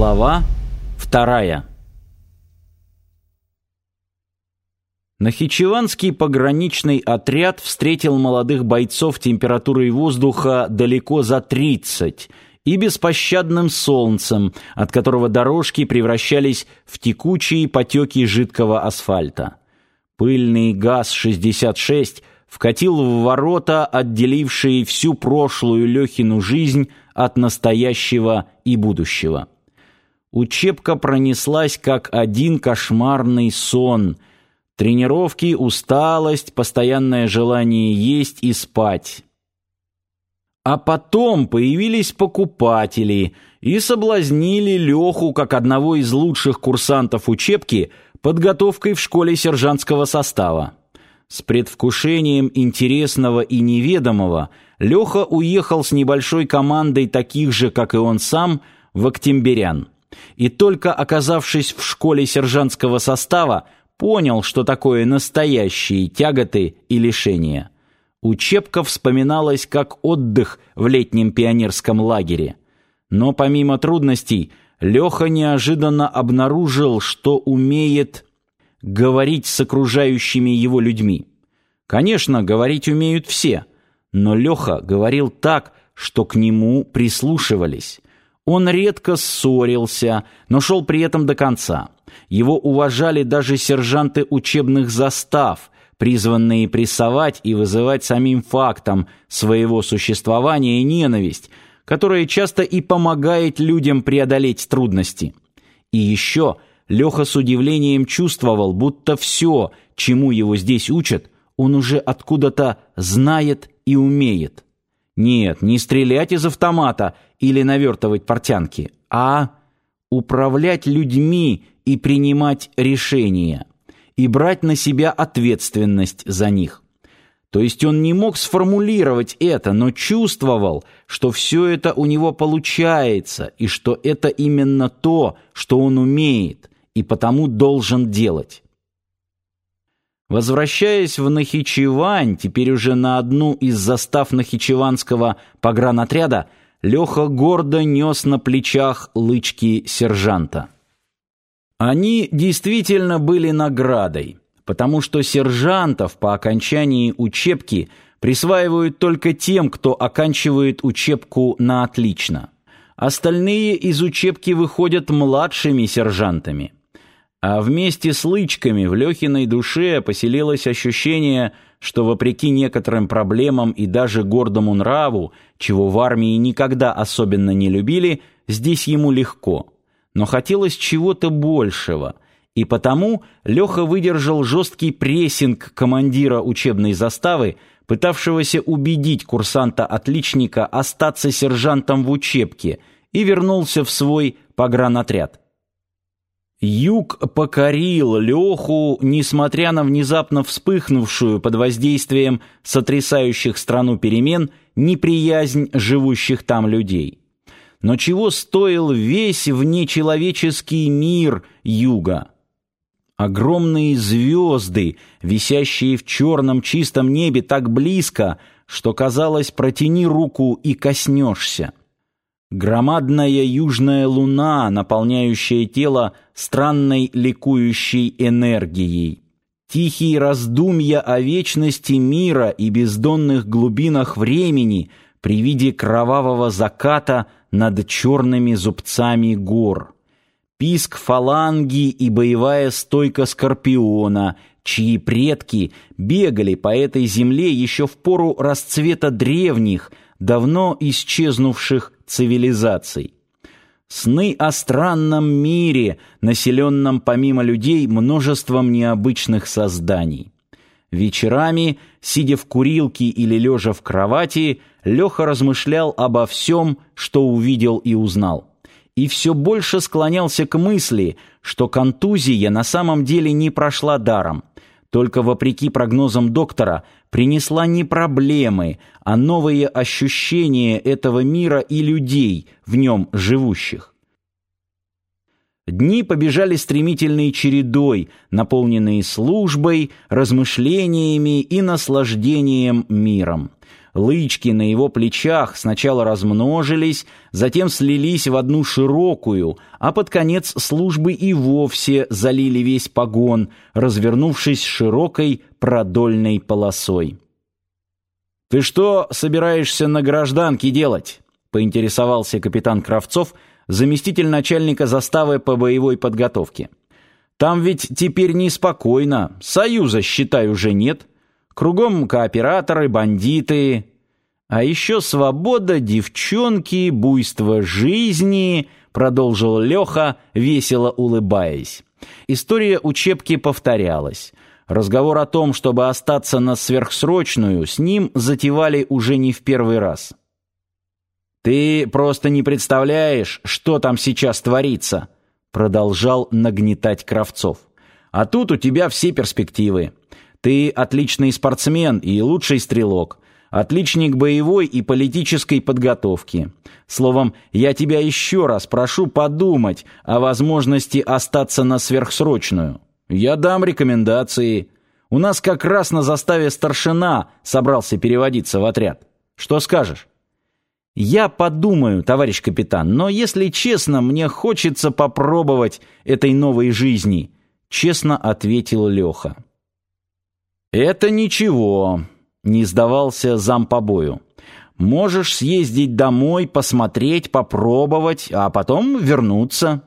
Глава вторая Нахичеванский пограничный отряд встретил молодых бойцов температурой воздуха далеко за 30 и беспощадным солнцем, от которого дорожки превращались в текучие потеки жидкого асфальта. Пыльный ГАЗ-66 вкатил в ворота, отделившие всю прошлую Лехину жизнь от настоящего и будущего. Учебка пронеслась как один кошмарный сон. Тренировки, усталость, постоянное желание есть и спать. А потом появились покупатели и соблазнили Леху как одного из лучших курсантов учебки подготовкой в школе сержантского состава. С предвкушением интересного и неведомого Леха уехал с небольшой командой таких же, как и он сам, в Октябрян. И только оказавшись в школе сержантского состава, понял, что такое настоящие тяготы и лишения. Учебка вспоминалась как отдых в летнем пионерском лагере. Но помимо трудностей, Леха неожиданно обнаружил, что умеет говорить с окружающими его людьми. Конечно, говорить умеют все, но Леха говорил так, что к нему прислушивались. Он редко ссорился, но шел при этом до конца. Его уважали даже сержанты учебных застав, призванные прессовать и вызывать самим фактом своего существования ненависть, которая часто и помогает людям преодолеть трудности. И еще – Леха с удивлением чувствовал, будто все, чему его здесь учат, он уже откуда-то знает и умеет. Нет, не стрелять из автомата или навертывать портянки, а управлять людьми и принимать решения, и брать на себя ответственность за них. То есть он не мог сформулировать это, но чувствовал, что все это у него получается, и что это именно то, что он умеет и потому должен делать. Возвращаясь в Нахичевань, теперь уже на одну из застав Нахичеванского погранотряда, Леха гордо нес на плечах лычки сержанта. Они действительно были наградой, потому что сержантов по окончании учебки присваивают только тем, кто оканчивает учебку на отлично. Остальные из учебки выходят младшими сержантами – а вместе с лычками в Лехиной душе поселилось ощущение, что вопреки некоторым проблемам и даже гордому нраву, чего в армии никогда особенно не любили, здесь ему легко. Но хотелось чего-то большего, и потому Леха выдержал жесткий прессинг командира учебной заставы, пытавшегося убедить курсанта-отличника остаться сержантом в учебке, и вернулся в свой погранотряд. Юг покорил Леху, несмотря на внезапно вспыхнувшую под воздействием сотрясающих страну перемен неприязнь живущих там людей. Но чего стоил весь внечеловеческий мир Юга? Огромные звезды, висящие в черном чистом небе так близко, что казалось, протяни руку и коснешься. Громадная южная луна, наполняющая тело странной ликующей энергией. Тихие раздумья о вечности мира и бездонных глубинах времени при виде кровавого заката над черными зубцами гор. Писк фаланги и боевая стойка скорпиона, чьи предки бегали по этой земле еще в пору расцвета древних, давно исчезнувших цивилизаций. Сны о странном мире, населенном помимо людей множеством необычных созданий. Вечерами, сидя в курилке или лежа в кровати, Леха размышлял обо всем, что увидел и узнал. И все больше склонялся к мысли, что контузия на самом деле не прошла даром, только вопреки прогнозам доктора принесла не проблемы, а новые ощущения этого мира и людей, в нем живущих. Дни побежали стремительной чередой, наполненные службой, размышлениями и наслаждением миром. Лычки на его плечах сначала размножились, затем слились в одну широкую, а под конец службы и вовсе залили весь погон, развернувшись широкой продольной полосой. «Ты что собираешься на гражданке делать?» — поинтересовался капитан Кравцов, заместитель начальника заставы по боевой подготовке. «Там ведь теперь неспокойно, союза, считай, уже нет». Кругом кооператоры, бандиты. А еще свобода, девчонки, буйство жизни, продолжил Леха, весело улыбаясь. История учебки повторялась. Разговор о том, чтобы остаться на сверхсрочную, с ним затевали уже не в первый раз. «Ты просто не представляешь, что там сейчас творится», продолжал нагнетать Кравцов. «А тут у тебя все перспективы. Ты отличный спортсмен и лучший стрелок, отличник боевой и политической подготовки. Словом, я тебя еще раз прошу подумать о возможности остаться на сверхсрочную. Я дам рекомендации. У нас как раз на заставе старшина собрался переводиться в отряд. Что скажешь? Я подумаю, товарищ капитан, но если честно, мне хочется попробовать этой новой жизни, честно ответил Леха. «Это ничего», — не сдавался зам по бою. «Можешь съездить домой, посмотреть, попробовать, а потом вернуться».